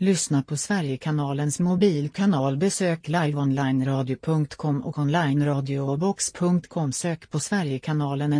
Lyssna på Sverigekanalens mobilkanal. Besök liveonlineradio.com och onlineradiobox.com Sök på Sverigekanalen.